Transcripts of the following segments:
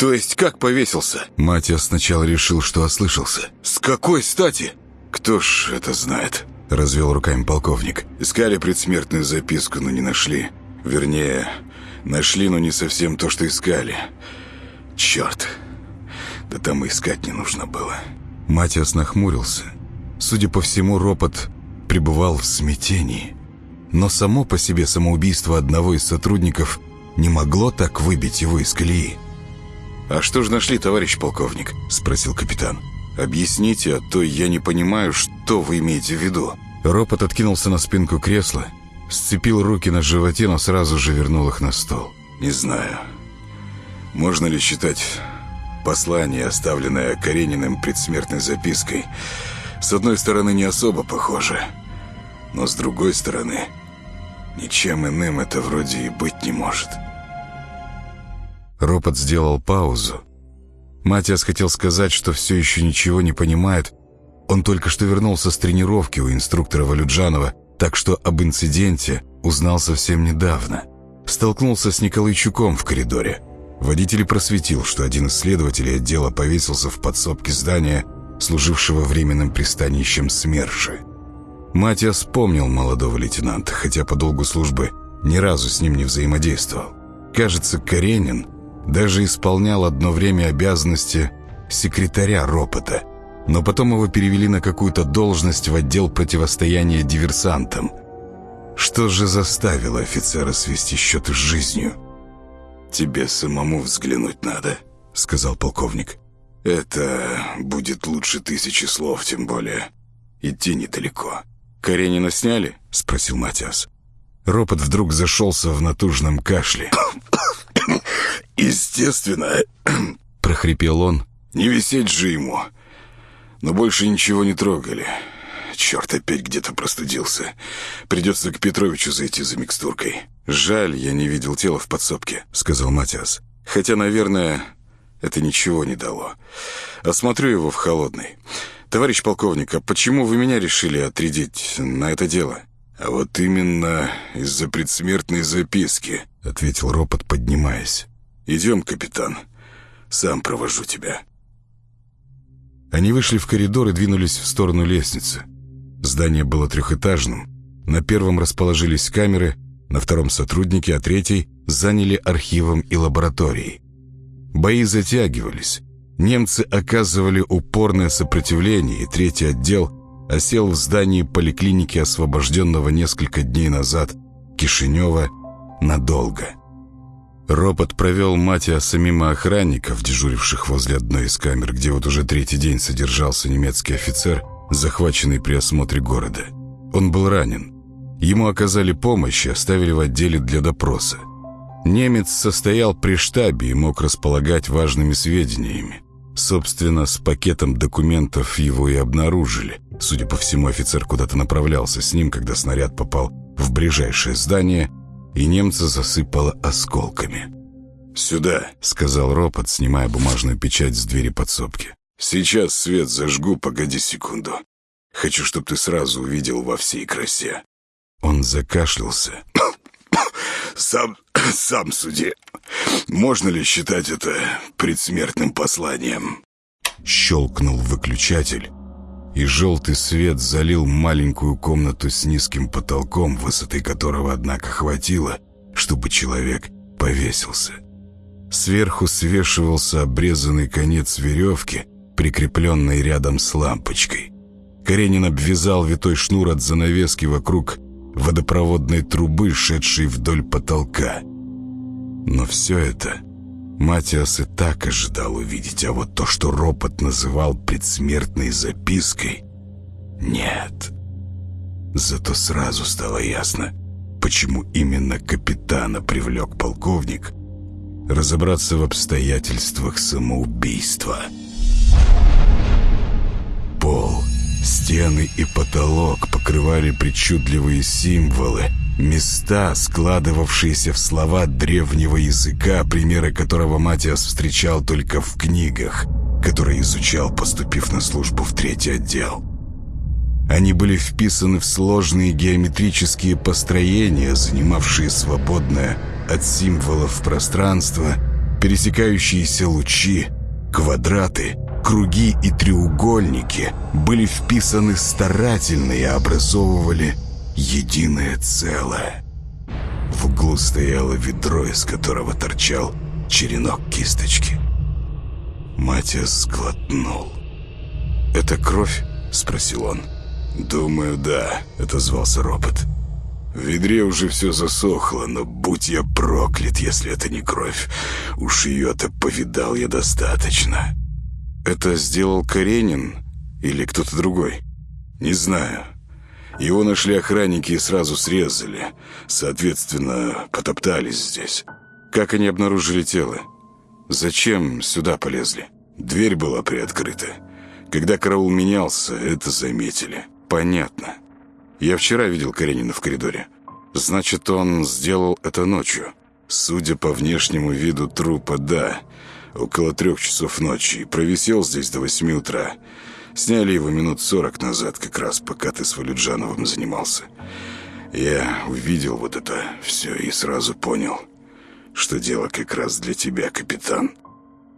То есть как повесился? Матиас сначала решил, что ослышался. С какой стати? Кто ж это знает? Развел руками полковник. Искали предсмертную записку, но не нашли. Вернее, нашли, но не совсем то, что искали. Черт. Да там и искать не нужно было. Матиас нахмурился. Судя по всему, ропот пребывал в смятении. Но само по себе самоубийство одного из сотрудников не могло так выбить его из колеи. «А что же нашли, товарищ полковник?» – спросил капитан. «Объясните, а то я не понимаю, что вы имеете в виду». Ропот откинулся на спинку кресла, сцепил руки на животе, но сразу же вернул их на стол. «Не знаю, можно ли считать послание, оставленное Карениным предсмертной запиской, с одной стороны не особо похоже, но с другой стороны ничем иным это вроде и быть не может». Ропот сделал паузу. Матиас хотел сказать, что все еще ничего не понимает. Он только что вернулся с тренировки у инструктора Валюджанова, так что об инциденте узнал совсем недавно. Столкнулся с Николайчуком в коридоре. Водитель просветил, что один из следователей отдела повесился в подсобке здания, служившего временным пристанищем СМЕРШи. Матиас вспомнил молодого лейтенанта, хотя по долгу службы ни разу с ним не взаимодействовал. Кажется, Каренин даже исполнял одно время обязанности секретаря ропота, но потом его перевели на какую-то должность в отдел противостояния диверсантам. Что же заставило офицера свести счеты с жизнью? «Тебе самому взглянуть надо», — сказал полковник. «Это будет лучше тысячи слов, тем более. Идти недалеко». «Каренина сняли?» — спросил Матиас. Ропот вдруг зашелся в натужном кашле. «Естественно», — прохрипел он. «Не висеть же ему. Но больше ничего не трогали. Черт, опять где-то простудился. Придется к Петровичу зайти за микстуркой. Жаль, я не видел тела в подсобке», — сказал Матиас. «Хотя, наверное, это ничего не дало. Осмотрю его в холодной. Товарищ полковник, а почему вы меня решили отрядить на это дело?» «А вот именно из-за предсмертной записки», — ответил ропот, поднимаясь. «Идем, капитан. Сам провожу тебя». Они вышли в коридор и двинулись в сторону лестницы. Здание было трехэтажным. На первом расположились камеры, на втором сотрудники, а третий заняли архивом и лабораторией. Бои затягивались. Немцы оказывали упорное сопротивление, и третий отдел осел в здании поликлиники, освобожденного несколько дней назад, Кишинева, надолго. Ропот провел Матиаса мимо охранников, дежуривших возле одной из камер, где вот уже третий день содержался немецкий офицер, захваченный при осмотре города. Он был ранен. Ему оказали помощь и оставили в отделе для допроса. Немец состоял при штабе и мог располагать важными сведениями. Собственно, с пакетом документов его и обнаружили. Судя по всему, офицер куда-то направлялся с ним, когда снаряд попал в ближайшее здание, и немца засыпало осколками. «Сюда», — сказал ропот, снимая бумажную печать с двери подсобки. «Сейчас свет зажгу, погоди секунду. Хочу, чтобы ты сразу увидел во всей красе». Он закашлялся. «Сам, сам суди. Можно ли считать это предсмертным посланием?» Щелкнул выключатель, и желтый свет залил маленькую комнату с низким потолком, высоты которого, однако, хватило, чтобы человек повесился. Сверху свешивался обрезанный конец веревки, прикрепленный рядом с лампочкой. Каренин обвязал витой шнур от занавески вокруг водопроводной трубы, шедшей вдоль потолка. Но все это Матиас и так ожидал увидеть, а вот то, что ропот называл предсмертной запиской, нет. Зато сразу стало ясно, почему именно капитана привлек полковник разобраться в обстоятельствах самоубийства. Стены и потолок покрывали причудливые символы — Места, складывавшиеся в слова древнего языка, примеры которого Матиас встречал только в книгах, которые изучал, поступив на службу в третий отдел. Они были вписаны в сложные геометрические построения, занимавшие свободное от символов пространство Пересекающиеся лучи, квадраты, круги и треугольники были вписаны старательно и образовывали единое целое. В углу стояло ведро, из которого торчал черенок кисточки. Матиас сглотнул. «Это кровь?» — спросил он. «Думаю, да», — отозвался ропот. «В ведре уже все засохло, но будь я проклят, если это не кровь. Уж ее-то повидал я достаточно». «Это сделал Каренин или кто-то другой?» «Не знаю. Его нашли охранники и сразу срезали. Соответственно, потоптались здесь». «Как они обнаружили тело? Зачем сюда полезли?» «Дверь была приоткрыта. Когда караул менялся, это заметили». «Понятно. Я вчера видел Каренина в коридоре. Значит, он сделал это ночью». «Судя по внешнему виду трупа, да. Около трех часов ночи. Провисел здесь до восьми утра. Сняли его минут сорок назад, как раз пока ты с Валюджановым занимался. Я увидел вот это все и сразу понял, что дело как раз для тебя, капитан».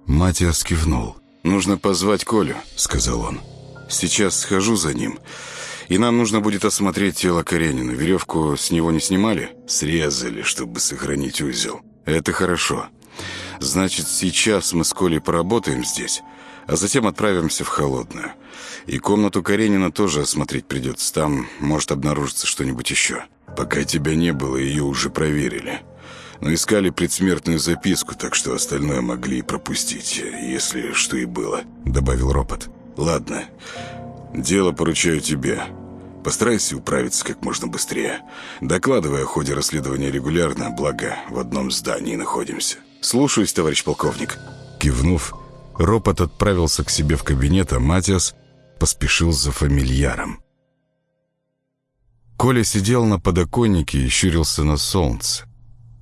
Матиас кивнул. «Нужно позвать Колю», — сказал он. «Сейчас схожу за ним». И нам нужно будет осмотреть тело Каренина. Веревку с него не снимали? Срезали, чтобы сохранить узел. Это хорошо. Значит, сейчас мы с Колей поработаем здесь, а затем отправимся в Холодную. И комнату Каренина тоже осмотреть придется. Там может обнаружиться что-нибудь еще. Пока тебя не было, ее уже проверили. Но искали предсмертную записку, так что остальное могли и пропустить, если что и было», — добавил ропот. «Ладно, дело поручаю тебе». Постарайся управиться как можно быстрее. Докладывай о ходе расследования регулярно, благо в одном здании находимся. Слушаюсь, товарищ полковник. Кивнув, ропот отправился к себе в кабинет, а Матиас поспешил за фамильяром. Коля сидел на подоконнике и щурился на солнце.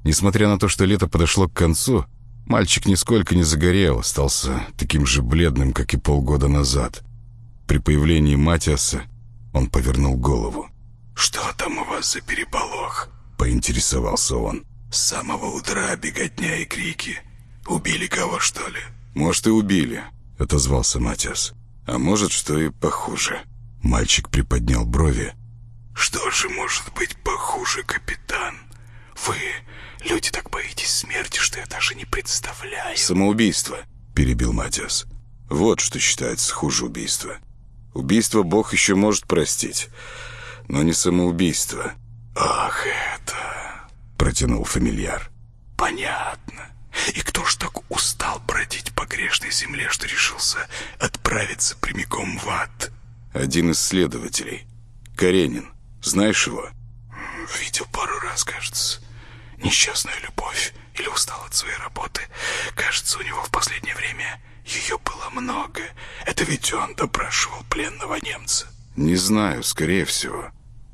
Несмотря на то, что лето подошло к концу, мальчик нисколько не загорел, остался таким же бледным, как и полгода назад. При появлении Матиаса он повернул голову. «Что там у вас за переполох?» — поинтересовался он. «С самого утра беготня и крики. Убили кого, что ли?» «Может, и убили», — отозвался Матиас. «А может, что и похуже». Мальчик приподнял брови. «Что же может быть похуже, капитан? Вы, люди, так боитесь смерти, что я даже не представляю». «Самоубийство», — перебил Матиас. «Вот что считается хуже убийства». Убийство Бог еще может простить, но не самоубийство. «Ах, это...» — протянул фамильяр. «Понятно. И кто ж так устал бродить по грешной земле, что решился отправиться прямиком в ад?» «Один из следователей. Каренин. Знаешь его?» «Видел пару раз, кажется. Несчастная любовь или устал от своей работы. Кажется, у него в последнее время ее было много. Это ведь он допрашивал пленного немца. Не знаю, скорее всего.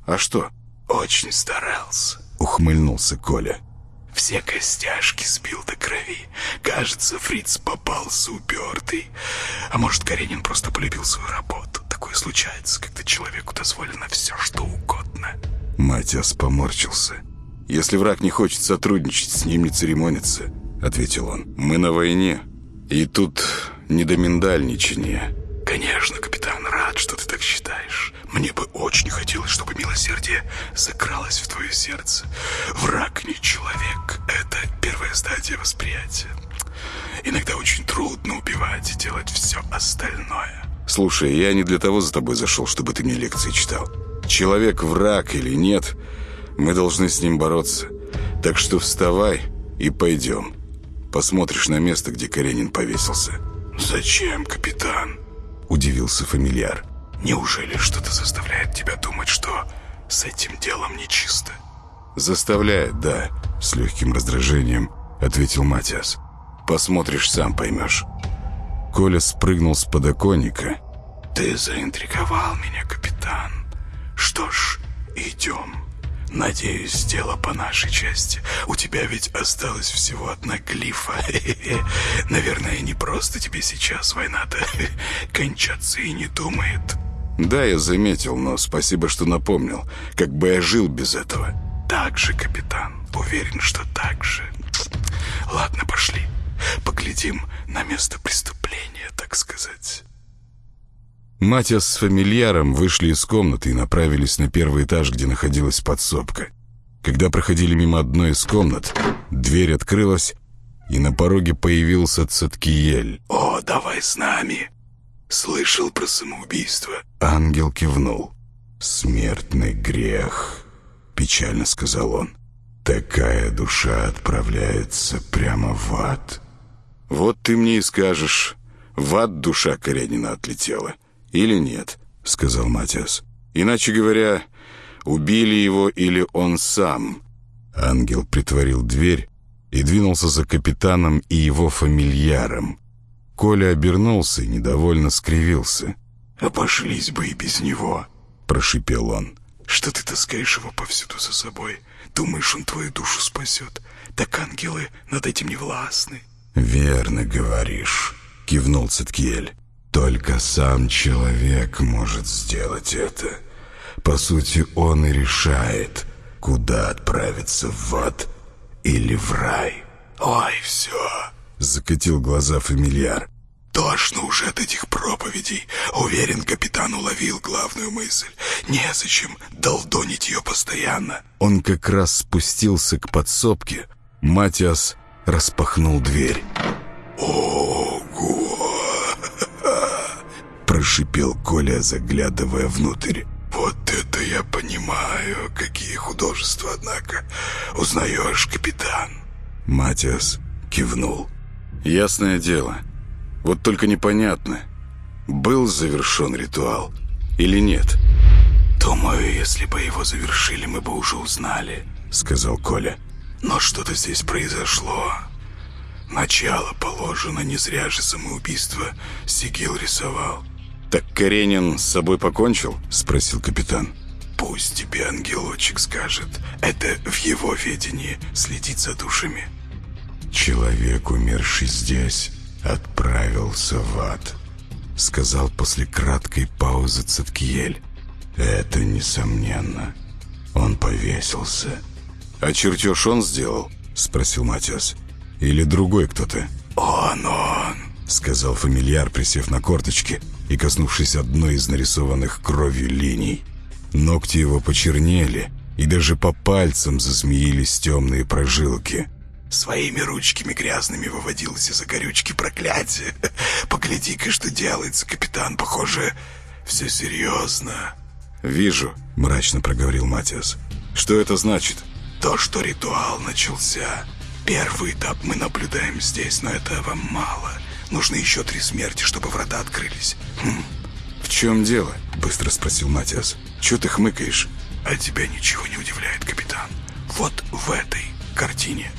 А что? Очень старался. Ухмыльнулся Коля. Все костяшки сбил до крови. Кажется, фриц попался упертый. А может, Каренин просто полюбил свою работу. Такое случается, когда человеку дозволено все, что угодно. Матиас поморщился. «Если враг не хочет сотрудничать, с ним не церемониться», — ответил он. «Мы на войне, и тут не до миндальничания. Конечно, капитан, рад, что ты так считаешь. Мне бы очень хотелось, чтобы милосердие закралось в твое сердце. Враг не человек. Это первая стадия восприятия. Иногда очень трудно убивать и делать все остальное. Слушай, я не для того за тобой зашел, чтобы ты мне лекции читал. Человек враг или нет, мы должны с ним бороться. Так что вставай и пойдем. Посмотришь на место, где Каренин повесился». «Зачем, капитан?» – удивился фамильяр. «Неужели что-то заставляет тебя думать, что с этим делом нечисто?» «Заставляет, да», – с легким раздражением ответил Матиас. «Посмотришь, сам поймешь». Коля спрыгнул с подоконника. «Ты заинтриговал меня, капитан. Что ж, идем». Надеюсь, дело по нашей части. У тебя ведь осталось всего одна глифа. Наверное, не просто тебе сейчас война-то кончаться и не думает. Да, я заметил, но спасибо, что напомнил. Как бы я жил без этого. Так же, капитан. Уверен, что так же. Ладно, пошли. Поглядим на место преступления, так сказать». Матиас с фамильяром вышли из комнаты и направились на первый этаж, где находилась подсобка. Когда проходили мимо одной из комнат, дверь открылась, и на пороге появился Цеткиель. «О, давай с нами!» «Слышал про самоубийство?» Ангел кивнул. «Смертный грех», — печально сказал он. «Такая душа отправляется прямо в ад». «Вот ты мне и скажешь, в ад душа Каренина отлетела или нет?» — сказал Матиас. «Иначе говоря, убили его или он сам?» Ангел притворил дверь и двинулся за капитаном и его фамильяром. Коля обернулся и недовольно скривился. «Обошлись бы и без него», — прошипел он. «Что ты таскаешь его повсюду за собой? Думаешь, он твою душу спасет? Так ангелы над этим не властны». «Верно говоришь», — кивнул Циткиель. «Только сам человек может сделать это. По сути, он и решает, куда отправиться в ад или в рай». «Ой, все!» — закатил глаза фамильяр. Тошно уже от этих проповедей. Уверен, капитан уловил главную мысль. Незачем долдонить ее постоянно. Он как раз спустился к подсобке. Матиас распахнул дверь. «Ого!» Прошипел Коля, заглядывая внутрь. «Вот это я понимаю! Какие художества, однако! Узнаешь, капитан?» Матиас кивнул. «Ясное дело. Вот только непонятно, был завершен ритуал или нет?» «Думаю, если бы его завершили, мы бы уже узнали», — сказал Коля. «Но что-то здесь произошло. Начало положено, не зря же самоубийство Сигил рисовал». «Так Каренин с собой покончил?» — спросил капитан. «Пусть тебе ангелочек скажет. Это в его ведении следить за душами». «Человек, умерший здесь, отправился в ад», — сказал после краткой паузы Циткиель. «Это несомненно. Он повесился». «А чертеж он сделал?» — спросил Матиас. «Или другой кто-то?» «Он, он», — сказал фамильяр, присев на корточки и коснувшись одной из нарисованных кровью линий. Ногти его почернели, и даже по пальцам засмеились темные прожилки. Своими ручками грязными выводилось из-за горючки проклятие. Погляди-ка, что делается, капитан. Похоже, все серьезно. «Вижу», — мрачно проговорил Матиас. «Что это значит?» «То, что ритуал начался. Первый этап мы наблюдаем здесь, но этого мало. Нужно еще три смерти, чтобы врата открылись». Хм. «В чем дело?» — быстро спросил Матиас. «Чего ты хмыкаешь?» «А тебя ничего не удивляет, капитан. Вот в этой картине».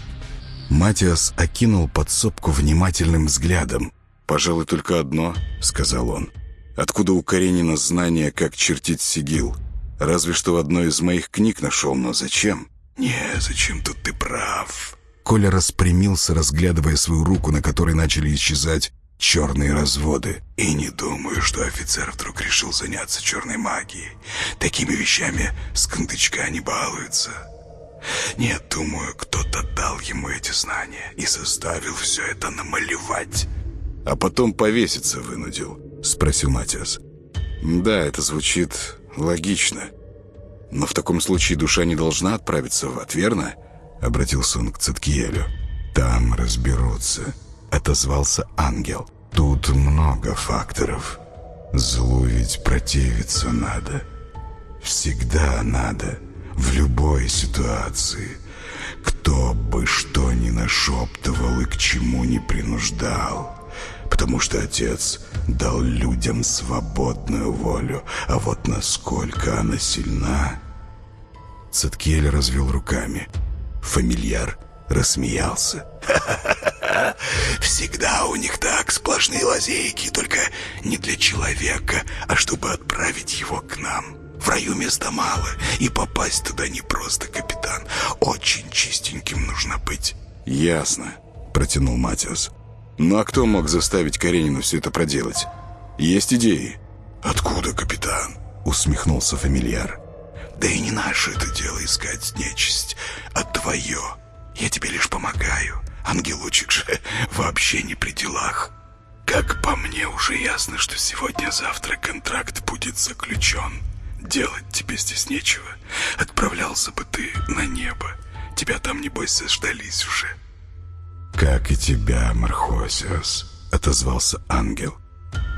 Матиас окинул подсобку внимательным взглядом. «Пожалуй, только одно», — сказал он. «Откуда у Каренина знания, как чертить сигил? Разве что в одной из моих книг нашел, но зачем?» «Не, зачем тут ты прав?» Коля распрямился, разглядывая свою руку, на которой начали исчезать черные разводы. «И не думаю, что офицер вдруг решил заняться черной магией. Такими вещами с кондычка не балуются». Нет, думаю, кто-то дал ему эти знания и заставил все это намалевать. А потом повеситься вынудил, спросил Матиас. Да, это звучит логично. Но в таком случае душа не должна отправиться в ад, верно? Обратился он к Циткиелю. Там разберутся, отозвался ангел. Тут много факторов. Злу ведь противиться надо. Всегда надо в любой ситуации. Кто бы что ни нашептывал и к чему не принуждал. Потому что отец дал людям свободную волю, а вот насколько она сильна... Цеткель развел руками. Фамильяр рассмеялся. Всегда у них так сплошные лазейки, только не для человека, а чтобы отправить его к нам. В раю места мало, и попасть туда не просто, капитан. Очень чистеньким нужно быть». «Ясно», — протянул Матиас. «Ну а кто мог заставить Каренину все это проделать? Есть идеи?» «Откуда, капитан?» — усмехнулся фамильяр. «Да и не наше это дело искать нечисть, а твое. Я тебе лишь помогаю, Ангелочек же вообще не при делах. Как по мне, уже ясно, что сегодня-завтра контракт будет заключен. Делать тебе здесь нечего. Отправлялся бы ты на небо. Тебя там, небось, заждались уже. «Как и тебя, Мархосиос», — отозвался ангел.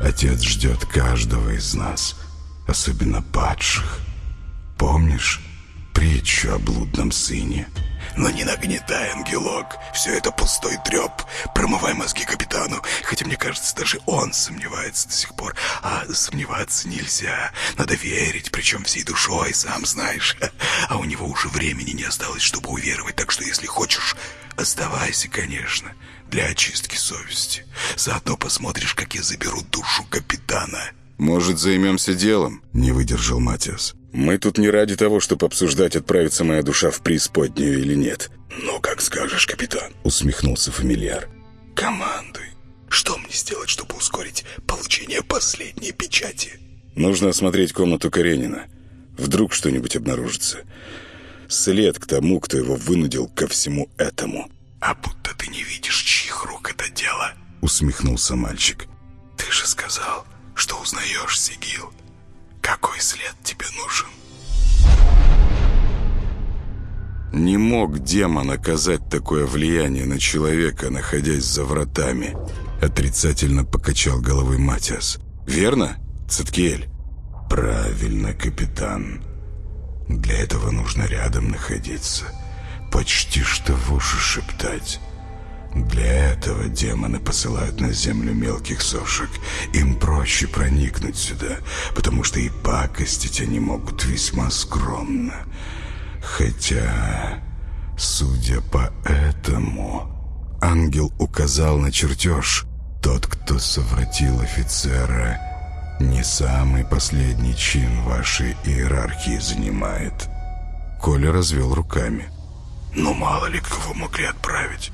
«Отец ждет каждого из нас, особенно падших. Помнишь притчу о блудном сыне?» Но не нагнетай, ангелок. Все это пустой треп. Промывай мозги капитану. Хотя, мне кажется, даже он сомневается до сих пор. А сомневаться нельзя. Надо верить, причем всей душой, сам знаешь. А у него уже времени не осталось, чтобы уверовать. Так что, если хочешь, оставайся, конечно, для очистки совести. Заодно посмотришь, как я заберу душу капитана. «Может, займемся делом?» — не выдержал Матиас. «Мы тут не ради того, чтобы обсуждать, отправится моя душа в преисподнюю или нет». «Ну, как скажешь, капитан», — усмехнулся фамильяр. «Командуй. Что мне сделать, чтобы ускорить получение последней печати?» «Нужно осмотреть комнату Каренина. Вдруг что-нибудь обнаружится. След к тому, кто его вынудил ко всему этому». «А будто ты не видишь, чьих рук это дело?» — усмехнулся мальчик. «Ты же сказал, что узнаешь, Сигил. Какой след тебе нужен? Не мог демон оказать такое влияние на человека, находясь за вратами. Отрицательно покачал головой Матиас. Верно, Циткиэль? Правильно, капитан. Для этого нужно рядом находиться. Почти что в уши шептать. Для этого демоны посылают на землю мелких сошек. Им проще проникнуть сюда, потому что и пакостить они могут весьма скромно. Хотя, судя по этому, ангел указал на чертеж. Тот, кто совратил офицера, не самый последний чин вашей иерархии занимает. Коля развел руками. «Ну, мало ли кого могли отправить».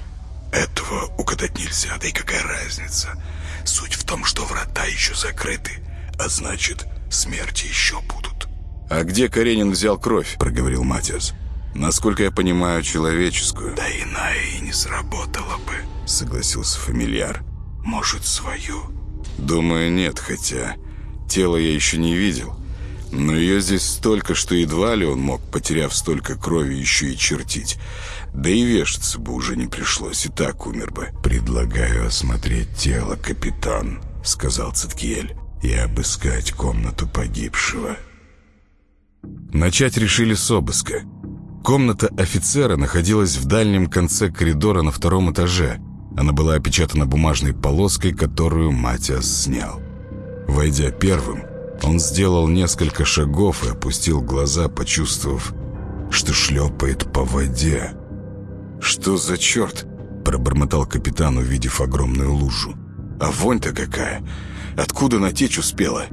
Этого угадать нельзя, да и какая разница? Суть в том, что врата еще закрыты, а значит, смерти еще будут. «А где Каренин взял кровь?» – проговорил Матиас. «Насколько я понимаю, человеческую». «Да иная и не сработала бы», – согласился фамильяр. «Может, свою?» «Думаю, нет, хотя тело я еще не видел. Но ее здесь столько, что едва ли он мог, потеряв столько крови, еще и чертить. Да и вешаться бы уже не пришлось, и так умер бы. «Предлагаю осмотреть тело, капитан», — сказал Циткиель, «и обыскать комнату погибшего». Начать решили с обыска. Комната офицера находилась в дальнем конце коридора на втором этаже. Она была опечатана бумажной полоской, которую Матиас снял. Войдя первым, он сделал несколько шагов и опустил глаза, почувствовав, что шлепает по воде. «Что за черт?» – пробормотал капитан, увидев огромную лужу. «А вонь-то какая! Откуда натечь успела?»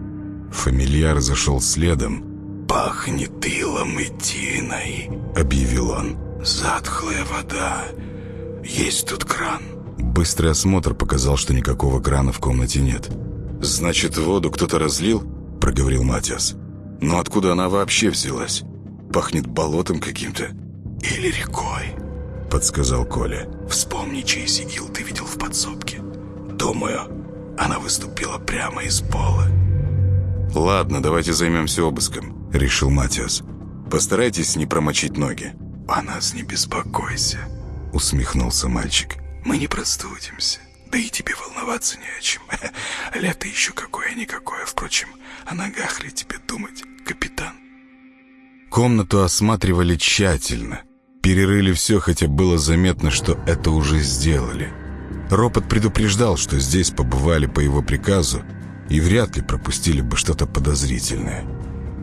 Фамильяр зашел следом. «Пахнет илом и тиной», — объявил он. «Затхлая вода. Есть тут кран». Быстрый осмотр показал, что никакого крана в комнате нет. «Значит, воду кто-то разлил?» — проговорил Матиас. «Но откуда она вообще взялась? Пахнет болотом каким-то». «Или рекой», подсказал Коля. «Вспомни, чей сигил ты видел в подсобке. Думаю, она выступила прямо из пола». «Ладно, давайте займемся обыском», — решил Матиас. «Постарайтесь не промочить ноги». «О нас не беспокойся», — усмехнулся мальчик. «Мы не простудимся. Да и тебе волноваться не о чем. Лето еще какое-никакое. Впрочем, о ногах ли тебе думать, капитан?» Комнату осматривали тщательно — Перерыли все, хотя было заметно, что это уже сделали. Ропот предупреждал, что здесь побывали по его приказу и вряд ли пропустили бы что-то подозрительное.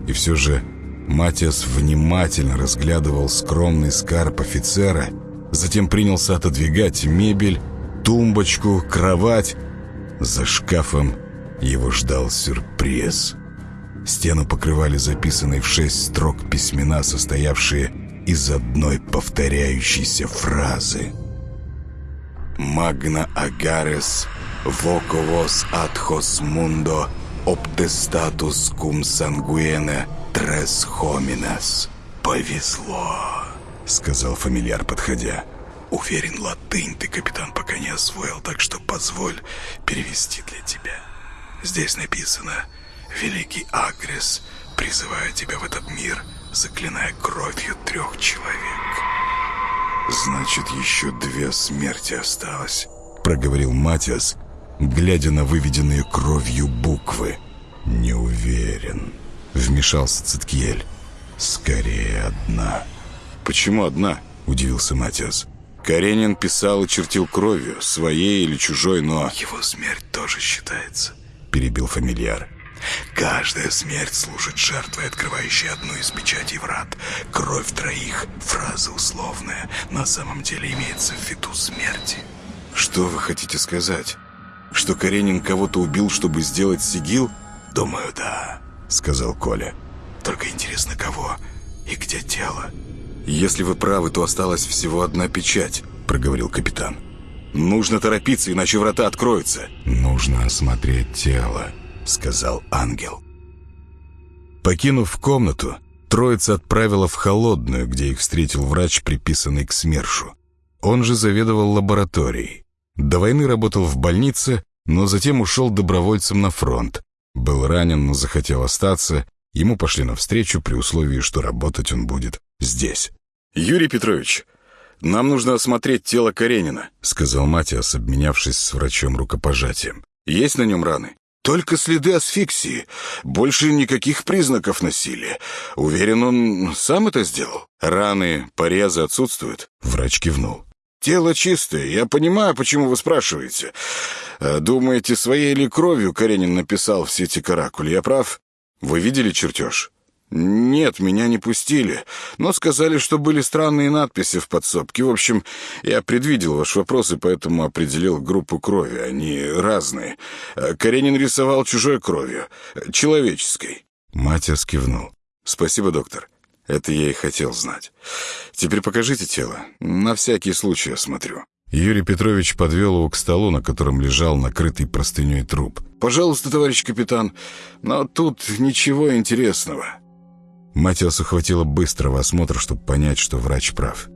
И все же Матиас внимательно разглядывал скромный скарб офицера, затем принялся отодвигать мебель, тумбочку, кровать. За шкафом его ждал сюрприз. Стену покрывали записанные в шесть строк письмена, состоявшие из одной повторяющейся фразы. «Магна агарес воковос адхос мундо обтестатус кум сангуэне трес хоминес». «Повезло», — сказал фамильяр, подходя. Уверен, латынь ты, капитан, пока не освоил, так что позволь перевести для тебя. Здесь написано «Великий Агрес, призываю тебя в этот мир, заклиная кровью трех человек». «Значит, еще две смерти осталось», — проговорил Матиас, глядя на выведенные кровью буквы. «Не уверен», — вмешался Циткиель. «Скорее одна». «Почему одна?» — удивился Матиас. Каренин писал и чертил кровью, своей или чужой, но... «Его смерть тоже считается», — перебил фамильяр. «Каждая смерть служит жертвой, открывающей одну из печатей врат. Кровь троих — фраза условная, на самом деле имеется в виду смерти». «Что вы хотите сказать? Что Каренин кого-то убил, чтобы сделать сигил?» «Думаю, да», — сказал Коля. «Только интересно, кого и где тело?» «Если вы правы, то осталась всего одна печать», — проговорил капитан. «Нужно торопиться, иначе врата откроются». «Нужно осмотреть тело», — сказал ангел. Покинув комнату, троица отправила в холодную, где их встретил врач, приписанный к СМЕРШу. Он же заведовал лабораторией. До войны работал в больнице, но затем ушел добровольцем на фронт. Был ранен, но захотел остаться. Ему пошли навстречу при условии, что работать он будет здесь. «Юрий Петрович, нам нужно осмотреть тело Каренина», — сказал Матиас, обменявшись с врачом рукопожатием. «Есть на нем раны?» «Только следы асфиксии. Больше никаких признаков насилия. Уверен, он сам это сделал. Раны, порезы отсутствуют?» Врач кивнул. «Тело чистое. Я понимаю, почему вы спрашиваете. А думаете, своей ли кровью Каренин написал все эти каракули? Я прав? Вы видели чертеж?» «Нет, меня не пустили, но сказали, что были странные надписи в подсобке. В общем, я предвидел ваш вопрос и поэтому определил группу крови. Они разные. Каренин рисовал чужой кровью, человеческой». Матиас кивнул. «Спасибо, доктор. Это я и хотел знать. Теперь покажите тело. На всякий случай осмотрю». Юрий Петрович подвел его к столу, на котором лежал накрытый простыней труп. «Пожалуйста, товарищ капитан, но тут ничего интересного». Матиасу хватило быстрого осмотра, чтобы понять, что врач прав.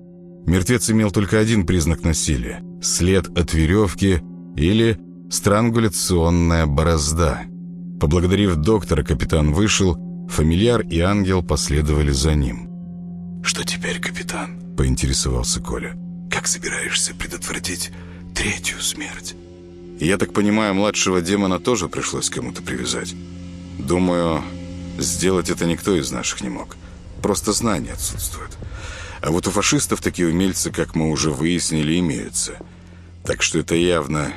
Мертвец имел только один признак насилия – след от веревки или странгуляционная борозда. Поблагодарив доктора, капитан вышел, фамильяр и ангел последовали за ним. «Что теперь, капитан?» – поинтересовался Коля. «Как собираешься предотвратить третью смерть?» «Я так понимаю, младшего демона тоже пришлось кому-то привязать. Думаю, Сделать это никто из наших не мог. Просто знания отсутствуют. А вот у фашистов такие умельцы, как мы уже выяснили, имеются. Так что это явно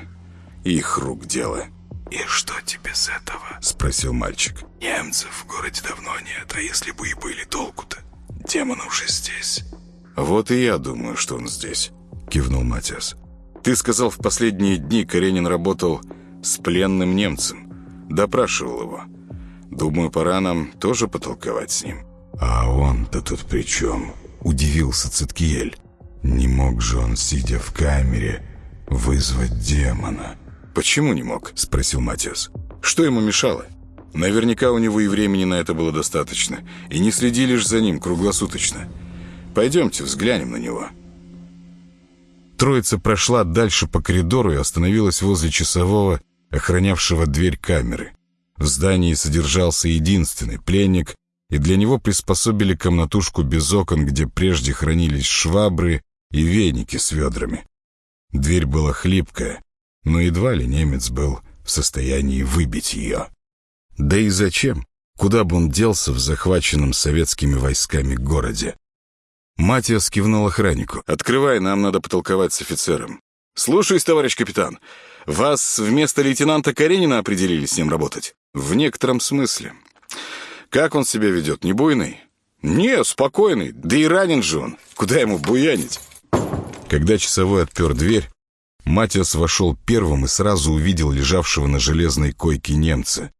их рук дело. «И что тебе с этого?» — спросил мальчик. «Немцев в городе давно нет, а если бы и были, толку-то? Демон уже здесь». «Вот и я думаю, что он здесь», — кивнул Матиас. «Ты сказал, в последние дни Каренин работал с пленным немцем. Допрашивал его. Думаю, пора нам тоже потолковать с ним». «А он-то тут при чем?» — удивился Циткиель. «Не мог же он, сидя в камере, вызвать демона?» «Почему не мог?» — спросил Матиас. «Что ему мешало? Наверняка у него и времени на это было достаточно, и не следили лишь за ним круглосуточно. Пойдемте взглянем на него». Троица прошла дальше по коридору и остановилась возле часового, охранявшего дверь камеры. В здании содержался единственный пленник, и для него приспособили комнатушку без окон, где прежде хранились швабры и веники с ведрами. Дверь была хлипкая, но едва ли немец был в состоянии выбить ее. Да и зачем? Куда бы он делся в захваченном советскими войсками городе? Матиас кивнул охраннику. «Открывай, нам надо потолковать с офицером». «Слушаюсь, товарищ капитан. Вас вместо лейтенанта Каренина определили с ним работать?» В некотором смысле. Как он себя ведет? Не буйный? Не, спокойный. Да и ранен же он. Куда ему буянить? Когда часовой отпер дверь, Матиас вошел первым и сразу увидел лежавшего на железной койке немца.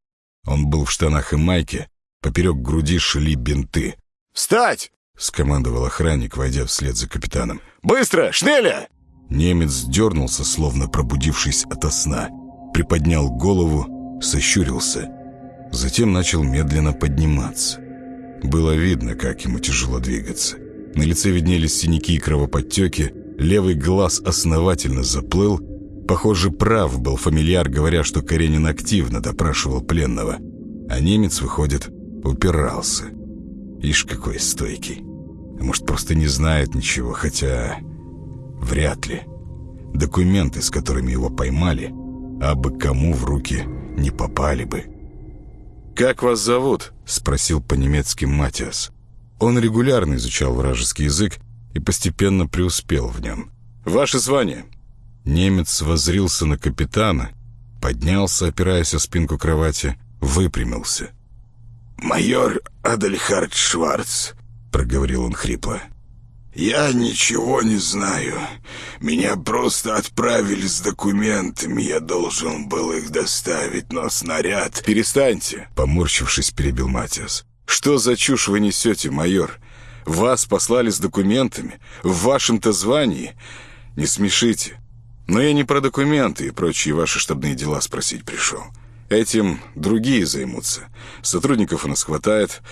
Он был в штанах и майке, поперек груди шли бинты. «Встать!» — скомандовал охранник, войдя вслед за капитаном. «Быстро! Шнеля!» Немец дернулся, словно пробудившись ото сна, приподнял голову сощурился. Затем начал медленно подниматься. Было видно, как ему тяжело двигаться. На лице виднелись синяки и кровоподтеки, Левый глаз основательно заплыл. Похоже, прав был фамильяр, говоря, что Каренин активно допрашивал пленного. А немец, выходит, упирался. Ишь, какой стойкий. Может, просто не знает ничего, хотя... Вряд ли. Документы, с которыми его поймали, а бы кому в руки не попали бы. «Как вас зовут?» — спросил по-немецки Матиас. Он регулярно изучал вражеский язык и постепенно преуспел в нем. «Ваше звание?» Немец возрился на капитана, поднялся, опираясь о спинку кровати, выпрямился. «Майор Адельхард Шварц», — проговорил он хрипло. «Я ничего не знаю. Меня просто отправили с документами. Я должен был их доставить, но снаряд...» «Перестаньте!» — поморщившись, перебил Матиас. «Что за чушь вы несете, майор? Вас послали с документами, в вашем-то звании. Не смешите. Но я не про документы и прочие ваши штабные дела спросить пришел. Этим другие займутся. Сотрудников у нас хватает.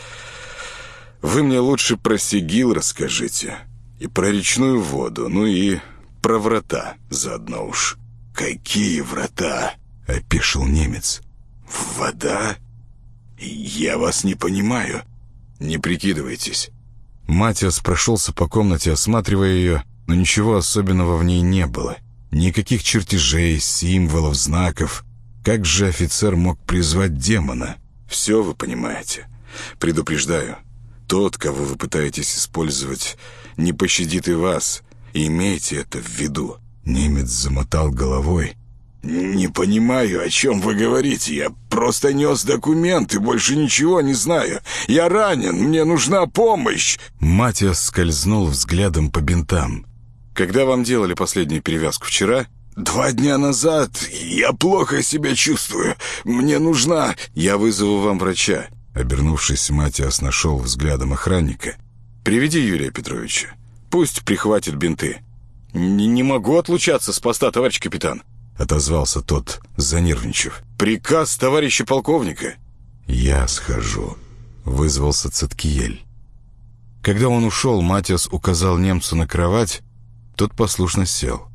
Вы мне лучше про Сигил расскажите. И про речную воду, ну и про врата заодно уж». «Какие врата?» — опешил немец. «Вода? Я вас не понимаю». «Не прикидывайтесь. Матиас прошелся по комнате, осматривая ее, но ничего особенного в ней не было. Никаких чертежей, символов, знаков. Как же офицер мог призвать демона? Все вы понимаете. Предупреждаю. Тот, кого вы пытаетесь использовать, не пощадит и вас. Имейте это в виду. Немец замотал головой. «Не понимаю, о чем вы говорите. Я просто нес документы, больше ничего не знаю. Я ранен, мне нужна помощь!» Матиас скользнул взглядом по бинтам. «Когда вам делали последнюю перевязку? Вчера?» «Два дня назад. Я плохо себя чувствую. Мне нужна...» «Я вызову вам врача». Обернувшись, Матиас нашел взглядом охранника. «Приведи Юрия Петровича. Пусть прихватит бинты». «Не, могу отлучаться с поста, товарищ капитан». — отозвался тот, занервничав. «Приказ товарища полковника». «Я схожу», — вызвался Цеткиель. Когда он ушел, Матиас указал немцу на кровать, тот послушно сел.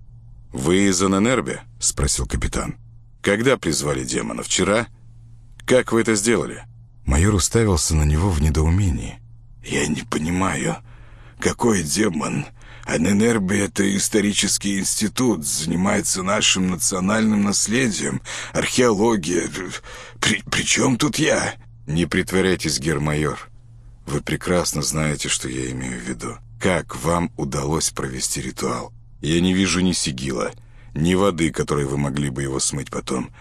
«Вы из Аненербе?» — спросил капитан. «Когда призвали демона? Вчера? Как вы это сделали?» Майор уставился на него в недоумении. «Я не понимаю, какой демон? АННРБ — это исторический институт, занимается нашим национальным наследием, археология. При, при чем тут я?» «Не притворяйтесь, гермайор. Вы прекрасно знаете, что я имею в виду. Как вам удалось провести ритуал? Я не вижу ни сигила, ни воды, которой вы могли бы его смыть потом.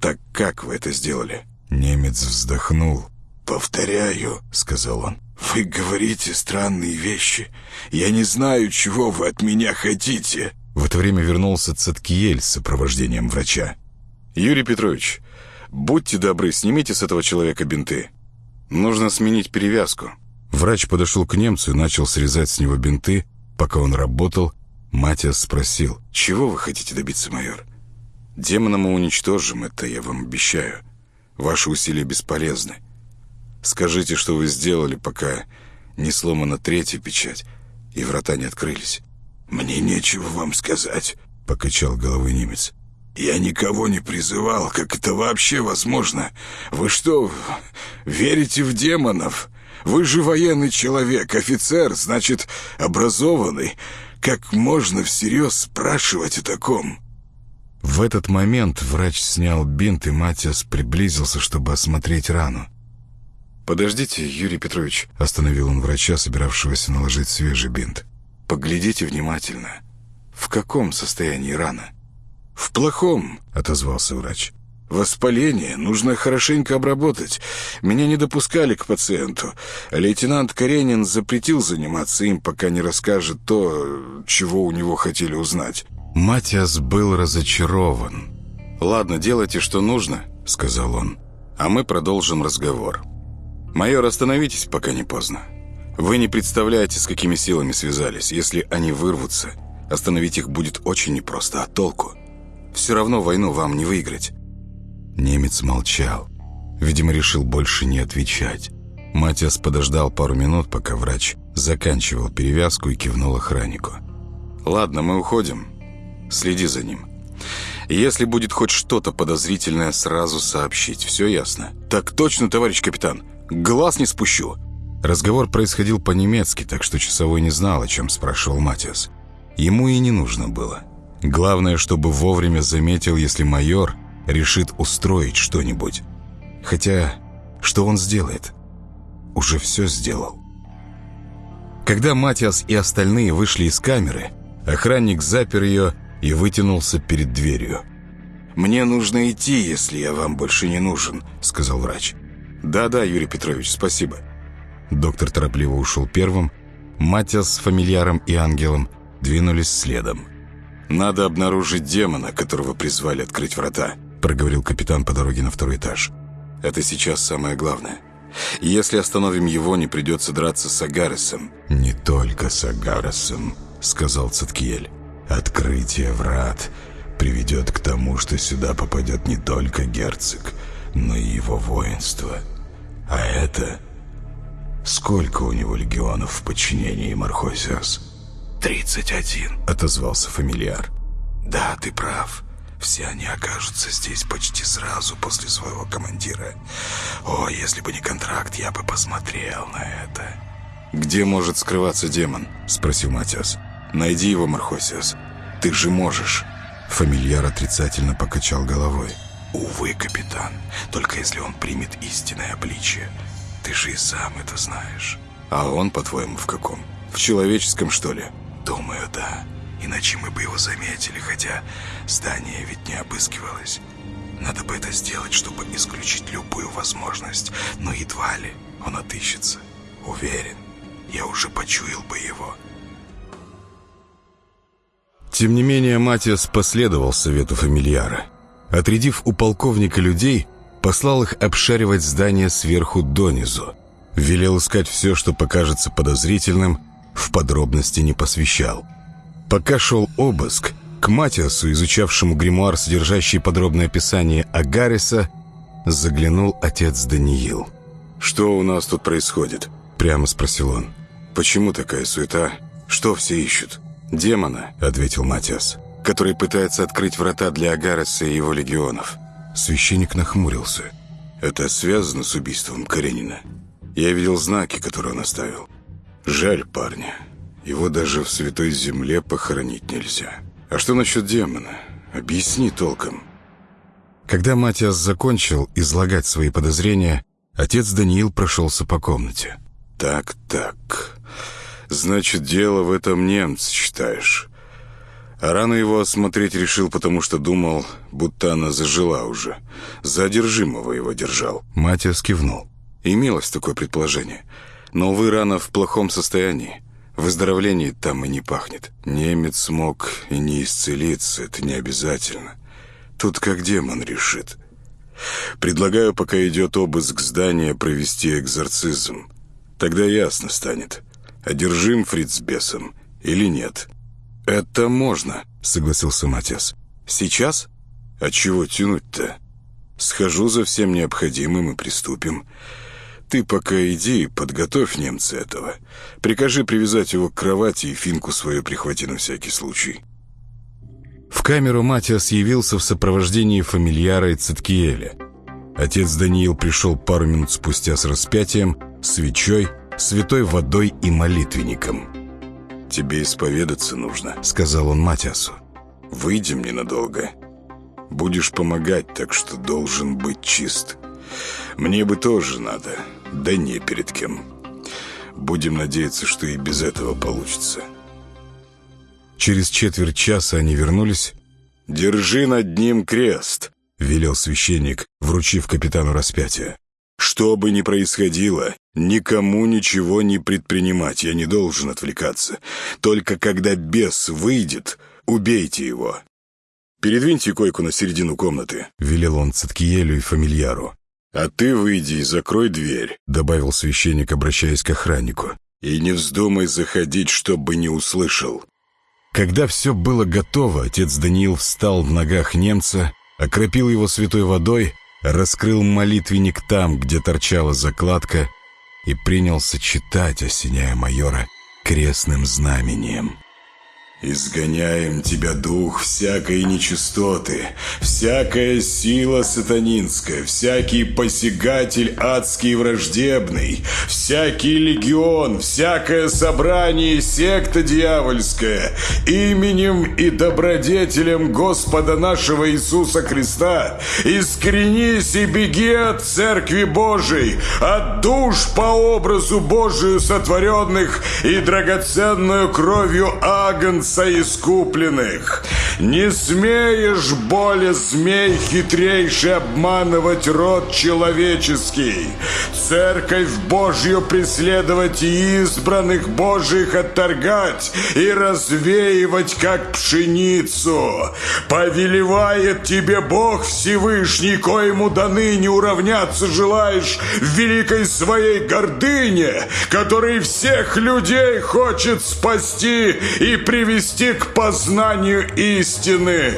Так как вы это сделали?» Немец вздохнул. «Повторяю», — сказал он. «Вы говорите странные вещи. Я не знаю, чего вы от меня хотите». В это время вернулся Цеткиель с сопровождением врача. «Юрий Петрович, будьте добры, снимите с этого человека бинты. Нужно сменить перевязку». Врач подошел к немцу и начал срезать с него бинты. Пока он работал, Матиас спросил. «Чего вы хотите добиться, майор? Демона мы уничтожим, это я вам обещаю. Ваши усилия бесполезны. Скажите, что вы сделали, пока не сломана третья печать, и врата не открылись». «Мне нечего вам сказать», — покачал головой немец. «Я никого не призывал. Как это вообще возможно? Вы что, верите в демонов? Вы же военный человек, офицер, значит, образованный. Как можно всерьез спрашивать о таком?» В этот момент врач снял бинт, и Матиас приблизился, чтобы осмотреть рану. «Подождите, Юрий Петрович», — остановил он врача, собиравшегося наложить свежий бинт. «Поглядите внимательно. В каком состоянии рана?» «В плохом», — отозвался врач. «Воспаление нужно хорошенько обработать. Меня не допускали к пациенту. Лейтенант Каренин запретил заниматься им, пока не расскажет то, чего у него хотели узнать». Матиас был разочарован. «Ладно, делайте, что нужно», — сказал он. «А мы продолжим разговор». «Майор, остановитесь, пока не поздно. Вы не представляете, с какими силами связались. Если они вырвутся, остановить их будет очень непросто, а толку? Все равно войну вам не выиграть». Немец молчал. Видимо, решил больше не отвечать. Матиас подождал пару минут, пока врач заканчивал перевязку и кивнул охраннику. Ладно, мы уходим. Следи за ним. Если будет хоть что-то подозрительное, сразу сообщить. Все ясно? Так точно, товарищ капитан. Глаз не спущу. Разговор происходил по-немецки, так что часовой не знал, о чем спрашивал Матиас. Ему и не нужно было. Главное, чтобы вовремя заметил, если майор решит устроить что-нибудь. Хотя, что он сделает? Уже все сделал. Когда Матиас и остальные вышли из камеры, охранник запер ее и вытянулся перед дверью. «Мне нужно идти, если я вам больше не нужен», — сказал врач. «Да-да, Юрий Петрович, спасибо». Доктор торопливо ушел первым. Матиас с фамильяром и ангелом двинулись следом. «Надо обнаружить демона, которого призвали открыть врата», проговорил капитан по дороге на второй этаж. «Это сейчас самое главное. Если остановим его, не придется драться с Агаресом». «Не только с Агаресом», — сказал Циткиель. «Открытие врат приведет к тому, что сюда попадет не только герцог, но и его воинство. А это... Сколько у него легионов в подчинении, Мархосиас?» «Тридцать один», — отозвался фамильяр. «Да, ты прав. Все они окажутся здесь почти сразу после своего командира. О, если бы не контракт, я бы посмотрел на это». «Где может скрываться демон?» — спросил Матиас. «Найди его, Мархосиас. Ты же можешь». Фамильяр отрицательно покачал головой. «Увы, капитан, только если он примет истинное обличие. Ты же и сам это знаешь». «А он, по-твоему, в каком? В человеческом, что ли?» «Думаю, да. Иначе мы бы его заметили, хотя здание ведь не обыскивалось. Надо бы это сделать, чтобы исключить любую возможность, но едва ли он отыщется. Уверен, я уже почуял бы его». Тем не менее, Матиас последовал совету фамильяра. Отрядив у полковника людей, послал их обшаривать здание сверху донизу. Велел искать все, что покажется подозрительным, в подробности не посвящал. Пока шел обыск, к Матиасу, изучавшему гримуар, содержащий подробное описание Агариса, заглянул отец Даниил. «Что у нас тут происходит?» — прямо спросил он. «Почему такая суета? Что все ищут?» «Демона», — ответил Матиас, «который пытается открыть врата для Агариса и его легионов». Священник нахмурился. «Это связано с убийством Каренина? Я видел знаки, которые он оставил. Жаль парня. Его даже в Святой Земле похоронить нельзя. А что насчет демона? Объясни толком. Когда Матиас закончил излагать свои подозрения, отец Даниил прошелся по комнате. Так, так. Значит, дело в этом немц, считаешь? А рано его осмотреть решил, потому что думал, будто она зажила уже. За одержимого его держал. Матиас кивнул. Имелось такое предположение. Но вы рано в плохом состоянии. Выздоровлении там и не пахнет. Немец смог и не исцелиться, это не обязательно. Тут как демон решит. Предлагаю, пока идет обыск здания, провести экзорцизм. Тогда ясно станет, одержим фриц бесом или нет. «Это можно», — согласился Матес. «Сейчас?» «А чего тянуть-то? Схожу за всем необходимым и приступим». Ты пока иди и подготовь немца этого. Прикажи привязать его к кровати и финку свою прихвати на всякий случай». В камеру Матиас явился в сопровождении фамильяра и Циткиеля. Отец Даниил пришел пару минут спустя с распятием, свечой, святой водой и молитвенником. «Тебе исповедаться нужно», — сказал он Матиасу. «Выйдем ненадолго. Будешь помогать, так что должен быть чист. Мне бы тоже надо». Да не перед кем. Будем надеяться, что и без этого получится. Через четверть часа они вернулись. «Держи над ним крест», — велел священник, вручив капитану распятие. «Что бы ни происходило, никому ничего не предпринимать, я не должен отвлекаться. Только когда бес выйдет, убейте его. Передвиньте койку на середину комнаты», — велел он Циткиелю и фамильяру. «А ты выйди и закрой дверь», — добавил священник, обращаясь к охраннику. «И не вздумай заходить, чтобы не услышал». Когда все было готово, отец Даниил встал в ногах немца, окропил его святой водой, раскрыл молитвенник там, где торчала закладка, и принялся читать, осеняя майора крестным знамением. Изгоняем тебя, дух, всякой нечистоты, всякая сила сатанинская, всякий посягатель адский и враждебный, всякий легион, всякое собрание секта дьявольская, именем и добродетелем Господа нашего Иисуса Христа, искренись и беги от Церкви Божией, от душ по образу Божию сотворенных и драгоценную кровью Агнца, искупленных. Не смеешь, более змей хитрейший, обманывать род человеческий. Церковь Божью преследовать и избранных Божьих отторгать и развеивать, как пшеницу. Повелевает тебе Бог Всевышний, коему до ныне уравняться желаешь в великой своей гордыне, который всех людей хочет спасти и привести привести к познанию истины.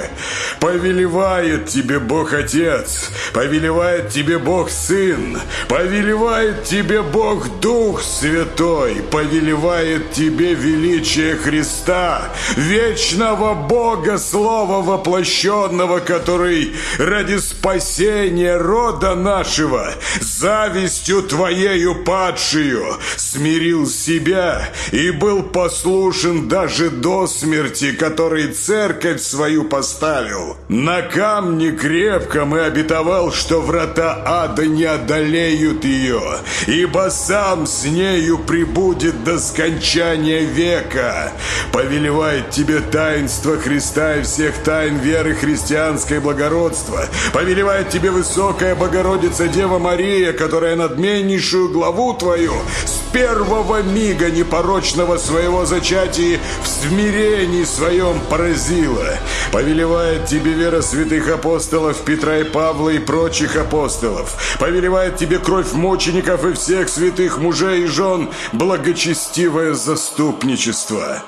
Повелевает тебе Бог Отец, повелевает тебе Бог Сын, повелевает тебе Бог Дух Святой, повелевает тебе величие Христа, вечного Бога, Слова воплощенного, который ради спасения рода нашего, завистью твоею падшую, смирил себя и был послушен даже до смерти, который церковь свою поставил. На камне крепком и обетовал, что врата ада не одолеют ее, ибо сам с нею прибудет до скончания века. Повелевает тебе таинство Христа и всех тайн веры христианской благородства. Повелевает тебе высокая Богородица Дева Мария, которая надменнейшую главу твою с первого мига непорочного своего зачатия в смирении смирении своем поразила. Повелевает тебе вера святых апостолов Петра и Павла и прочих апостолов. Повелевает тебе кровь мучеников и всех святых мужей и жен благочестивое заступничество».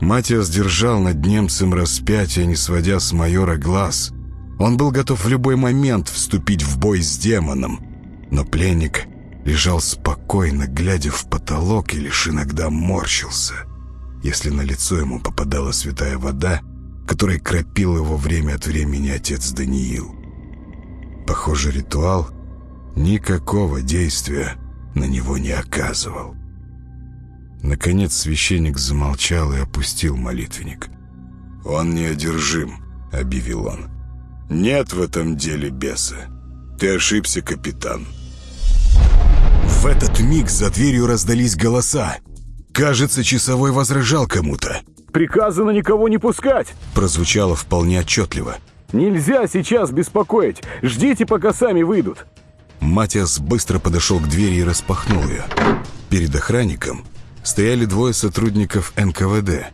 Матиас держал над немцем распятие, не сводя с майора глаз. Он был готов в любой момент вступить в бой с демоном. Но пленник лежал спокойно, глядя в потолок и лишь иногда морщился если на лицо ему попадала святая вода, которой кропил его время от времени отец Даниил. Похоже, ритуал никакого действия на него не оказывал. Наконец священник замолчал и опустил молитвенник. «Он неодержим», — объявил он. «Нет в этом деле беса. Ты ошибся, капитан». В этот миг за дверью раздались голоса. Кажется, часовой возражал кому-то. «Приказано никого не пускать!» Прозвучало вполне отчетливо. «Нельзя сейчас беспокоить! Ждите, пока сами выйдут!» Матиас быстро подошел к двери и распахнул ее. Перед охранником стояли двое сотрудников НКВД.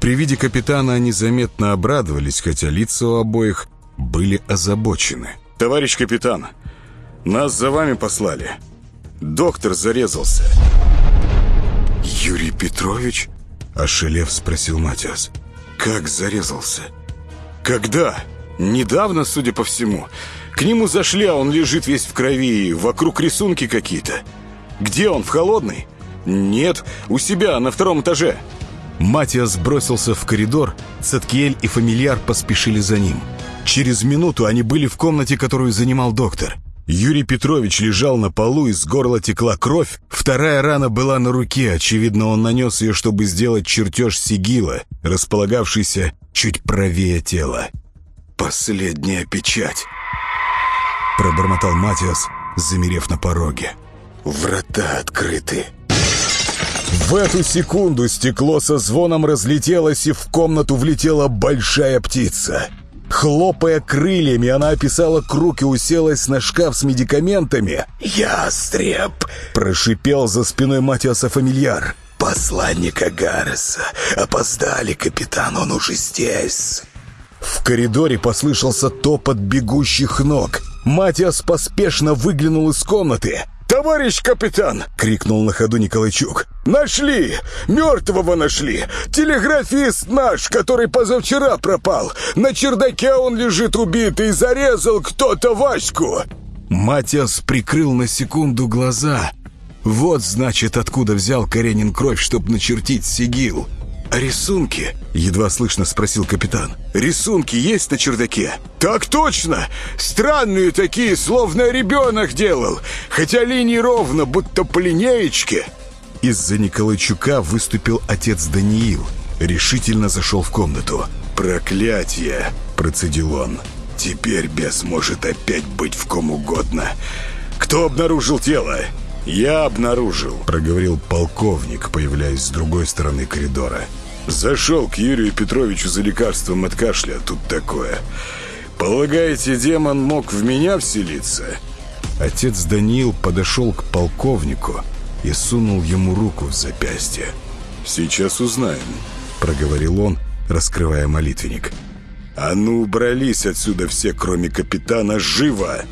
При виде капитана они заметно обрадовались, хотя лица у обоих были озабочены. «Товарищ капитан, нас за вами послали. Доктор зарезался». «Юрий Петрович?» – ошелев спросил Матиас. «Как зарезался?» «Когда?» «Недавно, судя по всему. К нему зашли, а он лежит весь в крови, вокруг рисунки какие-то. Где он, в холодной?» «Нет, у себя, на втором этаже». Матиас бросился в коридор, Цаткиэль и фамильяр поспешили за ним. Через минуту они были в комнате, которую занимал доктор – Юрий Петрович лежал на полу, из горла текла кровь. Вторая рана была на руке, очевидно, он нанес ее, чтобы сделать чертеж сигила, располагавшийся чуть правее тела. «Последняя печать!» Пробормотал Матиас, замерев на пороге. «Врата открыты!» В эту секунду стекло со звоном разлетелось, и в комнату влетела большая птица — Хлопая крыльями, она описала круг и уселась на шкаф с медикаментами. «Ястреб!» — прошипел за спиной Матиаса фамильяр. «Посланника Гарреса! Опоздали, капитан, он уже здесь!» В коридоре послышался топот бегущих ног. Матиас поспешно выглянул из комнаты. «Товарищ капитан!» — крикнул на ходу Николайчук. «Нашли! Мертвого нашли! Телеграфист наш, который позавчера пропал! На чердаке он лежит убитый, зарезал кто-то Ваську!» Матиас прикрыл на секунду глаза. Вот, значит, откуда взял Каренин кровь, чтобы начертить сигил. «А рисунки?» — едва слышно спросил капитан. «Рисунки есть на чердаке?» «Так точно! Странные такие, словно ребенок делал, хотя линии ровно, будто по линеечке». Из-за Николайчука выступил отец Даниил. Решительно зашел в комнату. «Проклятие!» — процедил он. «Теперь бес может опять быть в ком угодно. Кто обнаружил тело?» «Я обнаружил», — проговорил полковник, появляясь с другой стороны коридора. «Зашел к Юрию Петровичу за лекарством от кашля, тут такое. Полагаете, демон мог в меня вселиться?» Отец Даниил подошел к полковнику и сунул ему руку в запястье. «Сейчас узнаем», — проговорил он, раскрывая молитвенник. «А ну, убрались отсюда все, кроме капитана, живо!»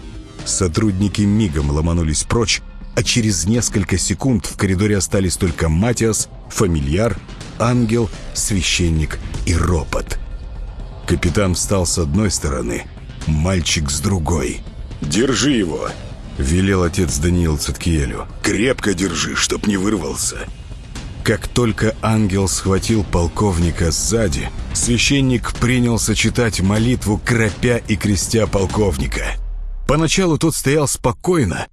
Сотрудники мигом ломанулись прочь, а через несколько секунд в коридоре остались только Матиас, фамильяр, ангел, священник и ропот. Капитан встал с одной стороны, мальчик с другой. «Держи его!» — велел отец Даниил Циткиелю. «Крепко держи, чтоб не вырвался!» Как только ангел схватил полковника сзади, священник принялся читать молитву, кропя и крестя полковника. Поначалу тот стоял спокойно,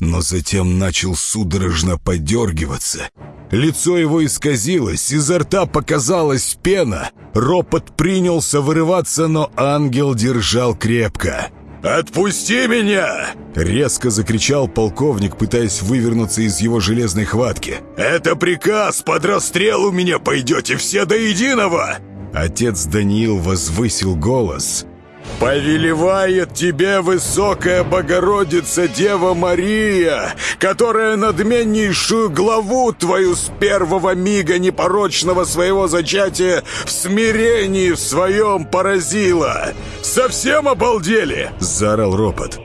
но затем начал судорожно подергиваться. Лицо его исказилось, изо рта показалась пена. Ропот принялся вырываться, но ангел держал крепко. «Отпусти меня!» — резко закричал полковник, пытаясь вывернуться из его железной хватки. «Это приказ! Под расстрел у меня пойдете все до единого!» Отец Даниил возвысил голос — «Повелевает тебе высокая Богородица Дева Мария, которая надменнейшую главу твою с первого мига непорочного своего зачатия в смирении в своем поразила! Совсем обалдели!» — заорал ропот.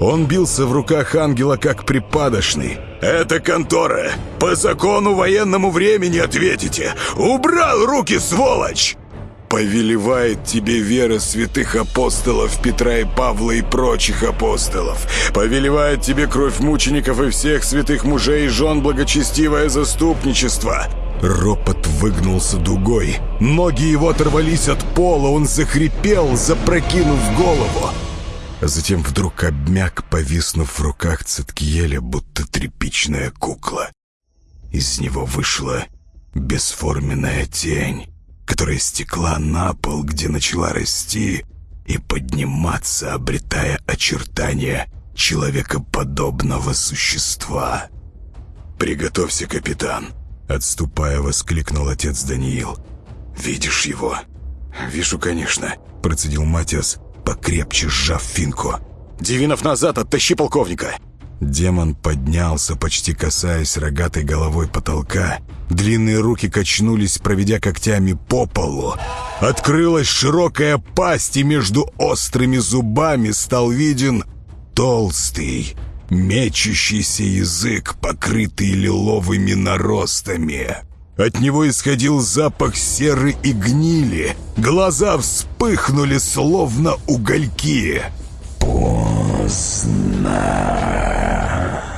Он бился в руках ангела как припадочный. «Это контора! По закону военному времени ответите! Убрал руки, сволочь!» Повелевает тебе вера святых апостолов Петра и Павла и прочих апостолов. Повелевает тебе кровь мучеников и всех святых мужей и жен благочестивое заступничество. Ропот выгнулся дугой. Ноги его оторвались от пола, он захрипел, запрокинув голову. А затем вдруг обмяк, повиснув в руках Циткиеля, будто тряпичная кукла. Из него вышла бесформенная тень которая стекла на пол, где начала расти и подниматься, обретая очертания человекоподобного существа. «Приготовься, капитан!» — отступая, воскликнул отец Даниил. «Видишь его?» «Вижу, конечно», — процедил Матиас, покрепче сжав финку. «Девинов назад, оттащи полковника!» Демон поднялся, почти касаясь рогатой головой потолка. Длинные руки качнулись, проведя когтями по полу. Открылась широкая пасть, и между острыми зубами стал виден толстый, мечущийся язык, покрытый лиловыми наростами. От него исходил запах серы и гнили. Глаза вспыхнули, словно угольки. «Поздно!»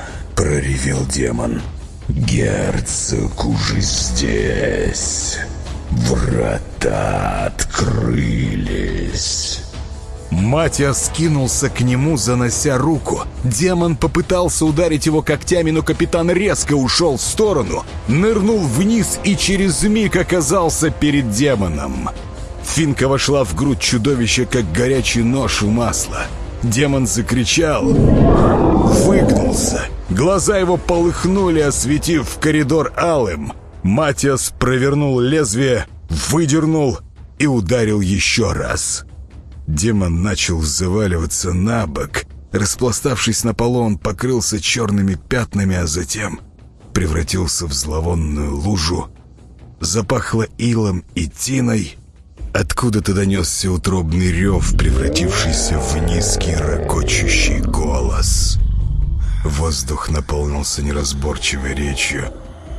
— проревел демон. «Герцог уже здесь. Врата открылись». Матя скинулся к нему, занося руку. Демон попытался ударить его когтями, но капитан резко ушел в сторону, нырнул вниз и через миг оказался перед демоном. Финка вошла в грудь чудовища, как горячий нож в масло. Демон закричал, выгнулся. Глаза его полыхнули, осветив коридор алым. Матиас провернул лезвие, выдернул и ударил еще раз. Демон начал заваливаться на бок. Распластавшись на полу, он покрылся черными пятнами, а затем превратился в зловонную лужу. Запахло илом и тиной — Откуда-то донесся утробный рев, превратившийся в низкий ракочущий голос. Воздух наполнился неразборчивой речью.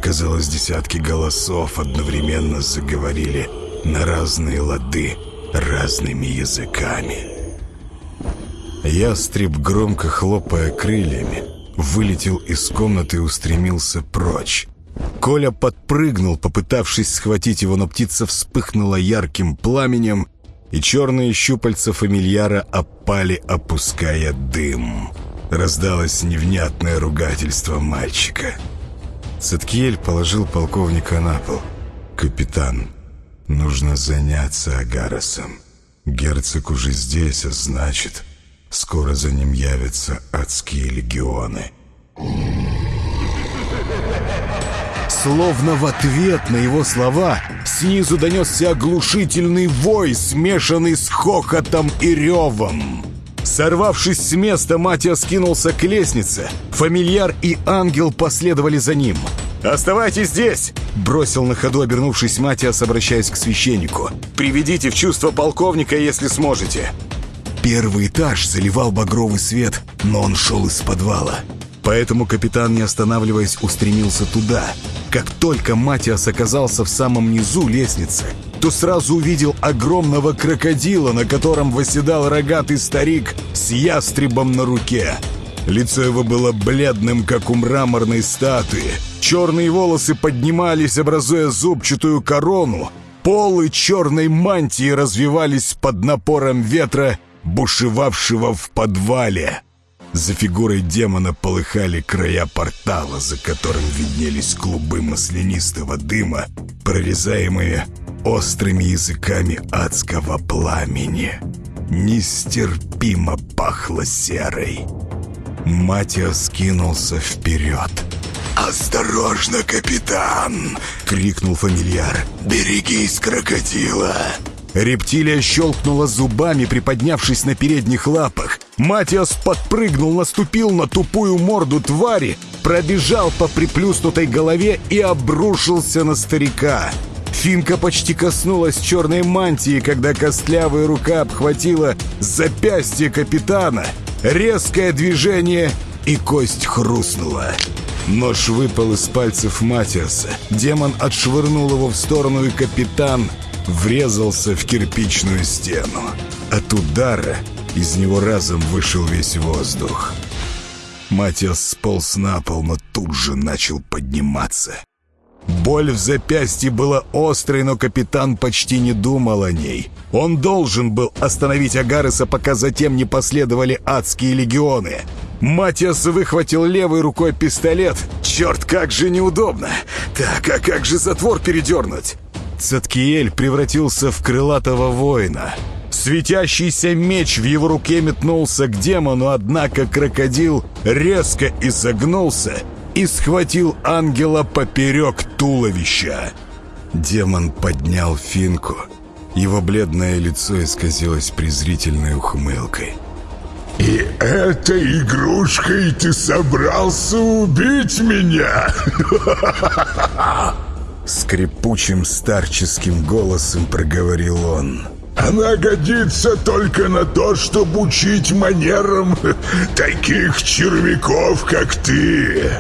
Казалось, десятки голосов одновременно заговорили на разные лады, разными языками. Ястреб, громко хлопая крыльями, вылетел из комнаты и устремился прочь. Коля подпрыгнул, попытавшись схватить его, но птица вспыхнула ярким пламенем, и черные щупальца фамильяра опали, опуская дым. Раздалось невнятное ругательство мальчика. Саткиель положил полковника на пол. «Капитан, нужно заняться Агаросом. Герцог уже здесь, а значит, скоро за ним явятся адские легионы». Словно в ответ на его слова снизу донесся оглушительный вой, смешанный с хохотом и ревом. Сорвавшись с места, Матиас скинулся к лестнице. Фамильяр и ангел последовали за ним. «Оставайтесь здесь!» — бросил на ходу обернувшись Матиас, обращаясь к священнику. «Приведите в чувство полковника, если сможете!» Первый этаж заливал багровый свет, но он шел из подвала. Поэтому капитан, не останавливаясь, устремился туда. Как только Матиас оказался в самом низу лестницы, то сразу увидел огромного крокодила, на котором восседал рогатый старик с ястребом на руке. Лицо его было бледным, как у мраморной статуи. Черные волосы поднимались, образуя зубчатую корону. Полы черной мантии развивались под напором ветра, бушевавшего в подвале. За фигурой демона полыхали края портала, за которым виднелись клубы маслянистого дыма, прорезаемые острыми языками адского пламени. Нестерпимо пахло серой. Матиас кинулся вперед. «Осторожно, капитан!» — крикнул фамильяр. «Берегись крокодила!» Рептилия щелкнула зубами, приподнявшись на передних лапах. Матиас подпрыгнул, наступил на тупую морду твари, пробежал по приплюснутой голове и обрушился на старика. Финка почти коснулась черной мантии, когда костлявая рука обхватила запястье капитана. Резкое движение, и кость хрустнула. Нож выпал из пальцев Матиаса. Демон отшвырнул его в сторону, и капитан врезался в кирпичную стену. От удара из него разом вышел весь воздух. Матиас сполз на пол, но тут же начал подниматься. Боль в запястье была острой, но капитан почти не думал о ней. Он должен был остановить Агареса, пока затем не последовали адские легионы. Матиас выхватил левой рукой пистолет. «Черт, как же неудобно! Так, а как же затвор передернуть?» Цаткиэль превратился в крылатого воина. Светящийся меч в его руке метнулся к демону, однако крокодил резко изогнулся и схватил ангела поперек туловища. Демон поднял финку. Его бледное лицо исказилось презрительной ухмылкой. «И этой игрушкой ты собрался убить меня?» Скрипучим старческим голосом проговорил он. Она годится только на то, чтобы учить манерам таких червяков, как ты.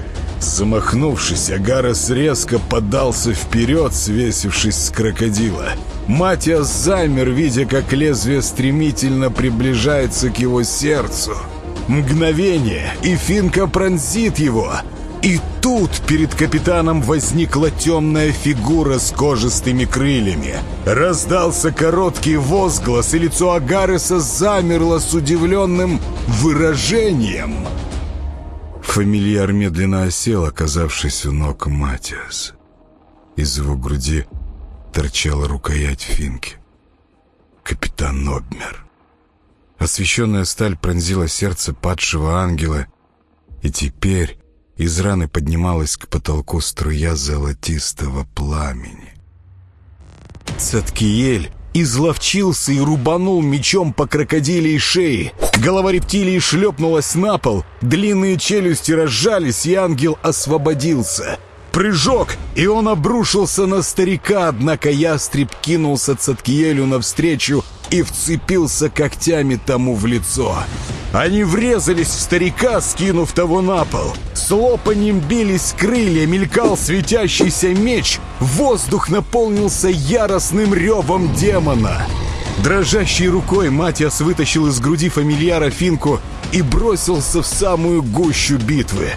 Замахнувшись, Агарос резко подался вперед, свесившись с крокодила. Матиас замер, видя, как лезвие стремительно приближается к его сердцу. Мгновение, и Финка пронзит его — и тут перед капитаном возникла темная фигура с кожистыми крыльями. Раздался короткий возглас, и лицо Агареса замерло с удивленным выражением. Фамильяр медленно осел, оказавшись у ног Матиас. Из его груди торчала рукоять финки. Капитан обмер. Освещенная сталь пронзила сердце падшего ангела, и теперь из раны поднималась к потолку струя золотистого пламени. Цаткиель изловчился и рубанул мечом по крокодилей шее. Голова рептилии шлепнулась на пол, длинные челюсти разжались, и ангел освободился. Прыжок, и он обрушился на старика, однако ястреб кинулся Цаткиелю навстречу и вцепился когтями тому в лицо. Они врезались в старика, скинув того на пол. С лопаньем бились крылья, мелькал светящийся меч. Воздух наполнился яростным ревом демона. Дрожащей рукой Матиас вытащил из груди фамильяра финку и бросился в самую гущу битвы.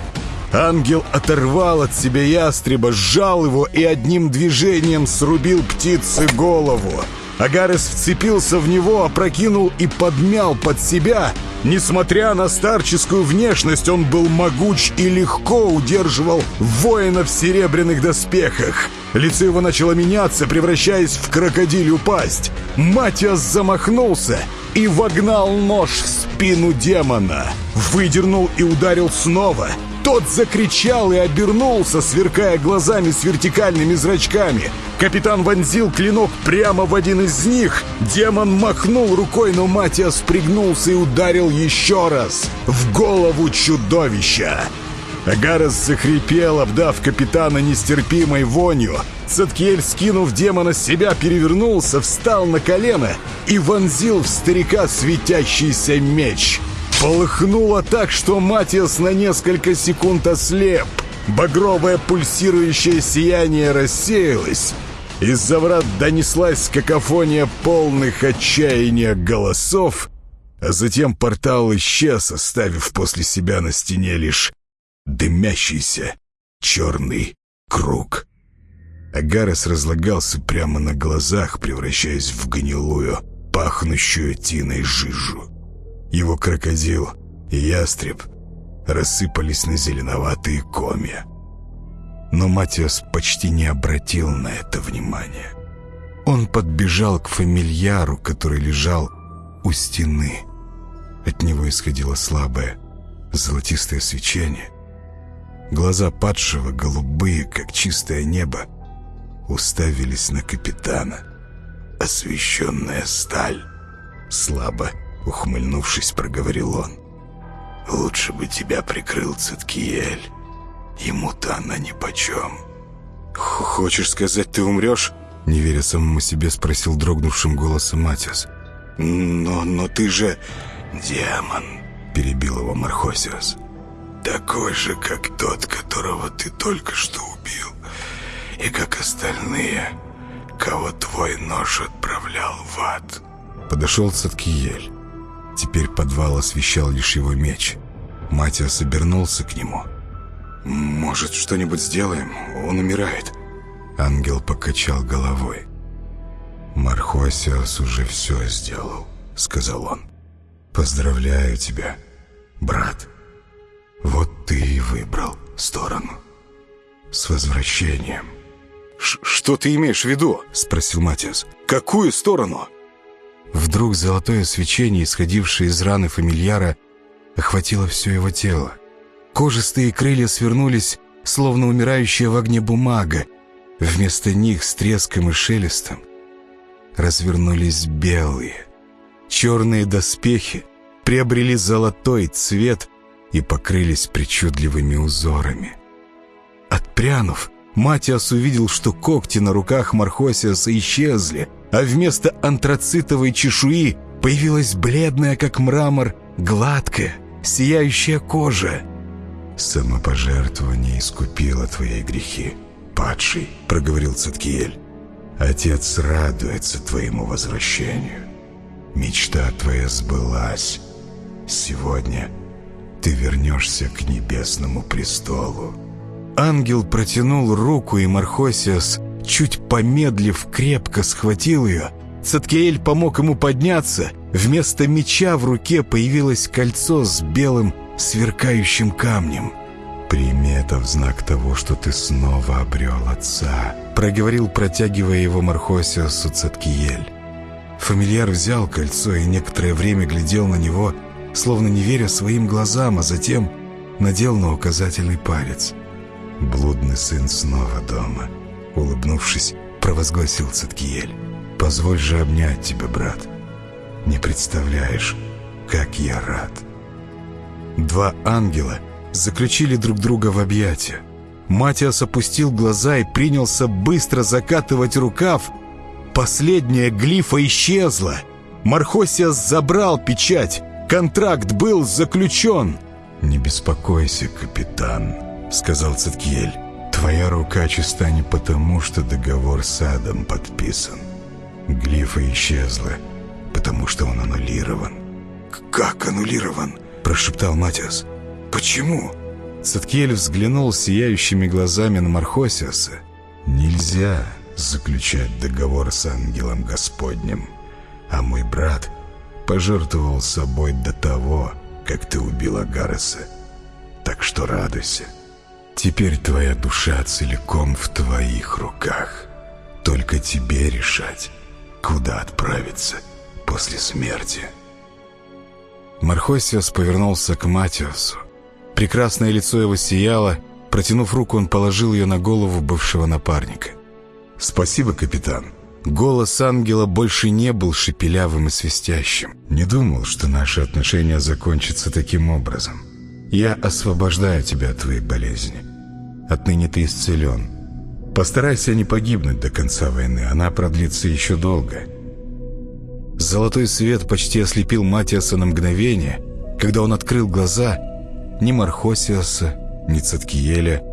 Ангел оторвал от себя ястреба, сжал его и одним движением срубил птице голову. Агарес вцепился в него, опрокинул и подмял под себя. Несмотря на старческую внешность, он был могуч и легко удерживал воина в серебряных доспехах. Лицо его начало меняться, превращаясь в крокодилю пасть. Матиас замахнулся и вогнал нож в спину демона. Выдернул и ударил снова — тот закричал и обернулся, сверкая глазами с вертикальными зрачками. Капитан вонзил клинок прямо в один из них. Демон махнул рукой, но Матиас пригнулся и ударил еще раз. В голову чудовища. Агарос захрипел, обдав капитана нестерпимой вонью. Цеткиэль, скинув демона с себя, перевернулся, встал на колено и вонзил в старика светящийся меч — Полыхнуло так, что Матиас на несколько секунд ослеп. Багровое пульсирующее сияние рассеялось. Из-за врат донеслась какофония полных отчаяния голосов, а затем портал исчез, оставив после себя на стене лишь дымящийся черный круг. Агарес разлагался прямо на глазах, превращаясь в гнилую, пахнущую тиной жижу. Его крокодил и ястреб рассыпались на зеленоватые комья. Но Матиас почти не обратил на это внимания. Он подбежал к фамильяру, который лежал у стены. От него исходило слабое золотистое свечение. Глаза падшего, голубые, как чистое небо, уставились на капитана. Освещенная сталь слабо Ухмыльнувшись, проговорил он. «Лучше бы тебя прикрыл Циткиель. Ему-то она нипочем». «Хочешь сказать, ты умрешь?» Не веря самому себе, спросил дрогнувшим голосом Матиас. «Но, но ты же...» «Демон», — перебил его Мархосиас. «Такой же, как тот, которого ты только что убил, и как остальные, кого твой нож отправлял в ад». Подошел Циткиель. Теперь подвал освещал лишь его меч. Матиас обернулся к нему. «Может, что-нибудь сделаем? Он умирает». Ангел покачал головой. «Мархосиас уже все сделал», — сказал он. «Поздравляю тебя, брат. Вот ты и выбрал сторону. С возвращением». Ш «Что ты имеешь в виду?» — спросил Матиас. «Какую сторону?» Вдруг золотое свечение, исходившее из раны фамильяра, охватило все его тело. Кожистые крылья свернулись, словно умирающая в огне бумага. Вместо них с треском и шелестом развернулись белые. Черные доспехи приобрели золотой цвет и покрылись причудливыми узорами. Отпрянув, Матиас увидел, что когти на руках Мархосиаса исчезли, а вместо антрацитовой чешуи появилась бледная, как мрамор, гладкая, сияющая кожа. «Самопожертвование искупило твои грехи, падший», — проговорил Циткиель. «Отец радуется твоему возвращению. Мечта твоя сбылась. Сегодня ты вернешься к небесному престолу». Ангел протянул руку, и Мархосиас, чуть помедлив, крепко схватил ее. Цаткиэль помог ему подняться. Вместо меча в руке появилось кольцо с белым сверкающим камнем. «Прими это в знак того, что ты снова обрел отца», — проговорил, протягивая его Мархосиасу Цаткиель. Фамильяр взял кольцо и некоторое время глядел на него, словно не веря своим глазам, а затем надел на указательный палец — Блудный сын снова дома. Улыбнувшись, провозгласил Циткиель. «Позволь же обнять тебя, брат. Не представляешь, как я рад». Два ангела заключили друг друга в объятия. Матиас опустил глаза и принялся быстро закатывать рукав. Последняя глифа исчезла. Мархосиас забрал печать. Контракт был заключен. «Не беспокойся, капитан», — сказал Циткиель. «Твоя рука чиста не потому, что договор с адом подписан. Глифа исчезла, потому что он аннулирован». «Как аннулирован?» — прошептал Матиас. «Почему?» Саткиэль взглянул сияющими глазами на Мархосиаса. «Нельзя заключать договор с ангелом Господним, а мой брат пожертвовал собой до того, как ты убил Агареса. Так что радуйся. Теперь твоя душа целиком в твоих руках. Только тебе решать, куда отправиться после смерти». Мархосиас повернулся к Матиасу. Прекрасное лицо его сияло. Протянув руку, он положил ее на голову бывшего напарника. «Спасибо, капитан». Голос ангела больше не был шепелявым и свистящим. «Не думал, что наши отношения закончатся таким образом. Я освобождаю тебя от твоей болезни. Отныне ты исцелен. Постарайся не погибнуть до конца войны, она продлится еще долго». Золотой свет почти ослепил Матиаса на мгновение. Когда он открыл глаза, ни Мархосиаса, ни Цаткиеля,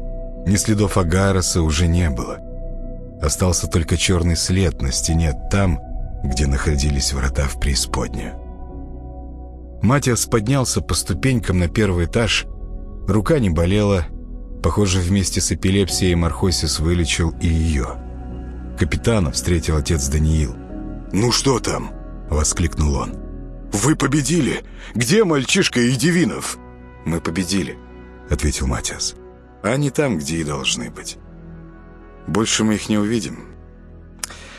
ни следов Агараса уже не было. Остался только черный след на стене там, где находились врата в преисподнюю. Матиас поднялся по ступенькам на первый этаж. Рука не болела. Похоже, вместе с эпилепсией Мархосис вылечил и ее. Капитана встретил отец Даниил. «Ну что там?» — воскликнул он. «Вы победили! Где мальчишка и Девинов?» «Мы победили», — ответил Матиас. «Они там, где и должны быть. Больше мы их не увидим.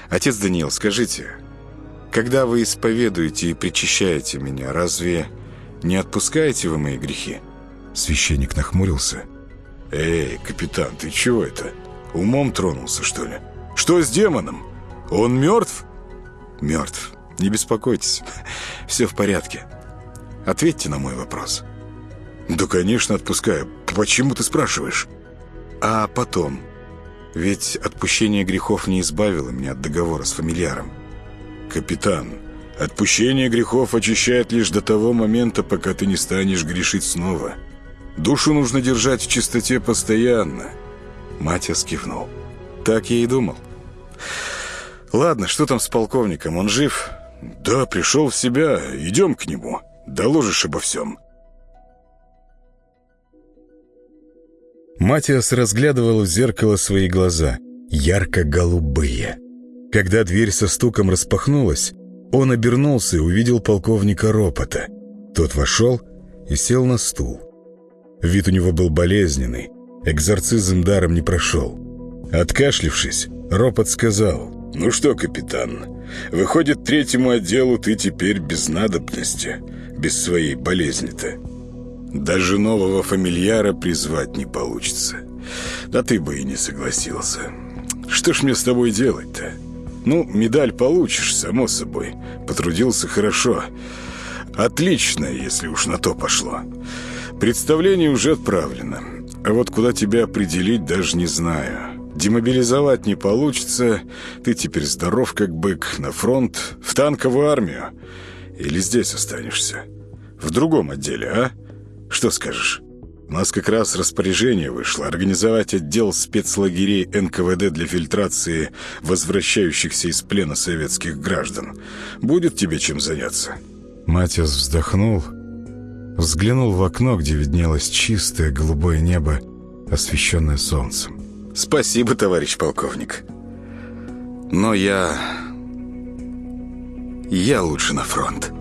Отец Даниил, скажите, когда вы исповедуете и причащаете меня, разве не отпускаете вы мои грехи?» Священник нахмурился. «Эй, капитан, ты чего это? Умом тронулся, что ли? Что с демоном? Он мертв?» «Мертв. Не беспокойтесь. Все в порядке. Ответьте на мой вопрос». «Да, конечно, отпускаю. Почему ты спрашиваешь?» «А потом? Ведь отпущение грехов не избавило меня от договора с фамильяром». «Капитан, отпущение грехов очищает лишь до того момента, пока ты не станешь грешить снова. Душу нужно держать в чистоте постоянно». Матиас кивнул. «Так я и думал». «Ладно, что там с полковником? Он жив?» «Да, пришел в себя. Идем к нему. Доложишь обо всем». Матиас разглядывал в зеркало свои глаза, ярко-голубые. Когда дверь со стуком распахнулась, он обернулся и увидел полковника Ропота. Тот вошел и сел на стул. Вид у него был болезненный, экзорцизм даром не прошел. Откашлившись, Ропот сказал, «Ну что, капитан, выходит, третьему отделу ты теперь без надобности, без своей болезни-то». Даже нового фамильяра призвать не получится. Да ты бы и не согласился. Что ж мне с тобой делать-то? Ну, медаль получишь, само собой. Потрудился хорошо. Отлично, если уж на то пошло. Представление уже отправлено. А вот куда тебя определить, даже не знаю. Демобилизовать не получится. Ты теперь здоров, как бык. На фронт, в танковую армию. Или здесь останешься? В другом отделе, а? Что скажешь? У нас как раз распоряжение вышло организовать отдел спецлагерей НКВД для фильтрации возвращающихся из плена советских граждан. Будет тебе чем заняться?» Матиас вздохнул, взглянул в окно, где виднелось чистое голубое небо, освещенное солнцем. «Спасибо, товарищ полковник. Но я... я лучше на фронт».